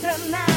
tonight.